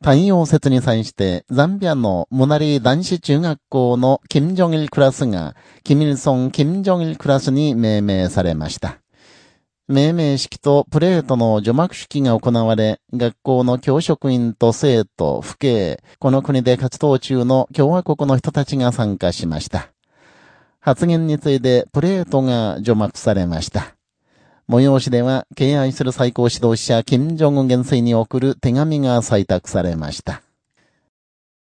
太陽節に際してザンビアのムナリ男子中学校の金正日クラスが、キミルソン金正日クラスに命名されました。命名式とプレートの除幕式が行われ、学校の教職員と生徒、父兄、この国で活動中の共和国の人たちが参加しました。発言についてプレートが除幕されました。催しでは、敬愛する最高指導者、金正恩元帥に送る手紙が採択されました。